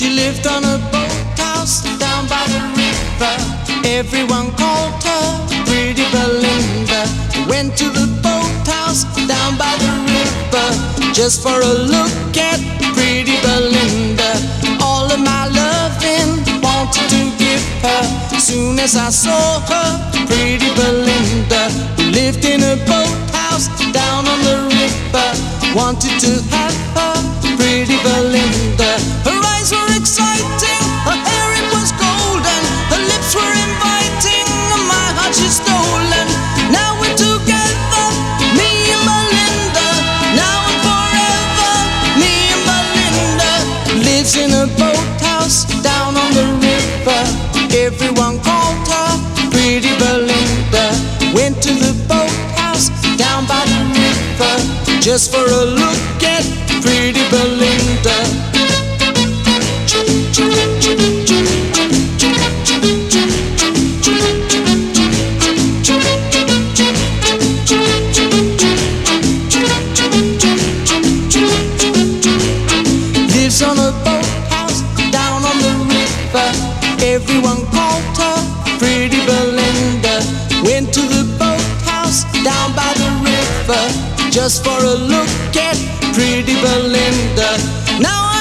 She lived on a boathouse down by the river. Everyone called her Pretty Belinda. Went to the boathouse down by the river just for a look at Pretty Belinda. All of my loving wanted to give her. Soon as I saw her, Pretty Belinda, lived in a boathouse down on the river, wanted to have her. Pretty Belinda, in a boathouse down on the river. Everyone called her Pretty Belinda. Went to the boathouse down by the river just for a look at Pretty Belinda. River. Everyone called her Pretty Belinda. Went to the boathouse down by the river just for a look at Pretty Belinda. Now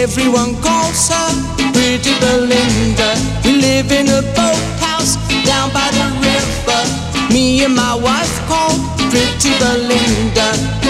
Everyone calls her Pretty Belinda. We live in a boathouse down by the river. Me and my wife called Pretty Belinda.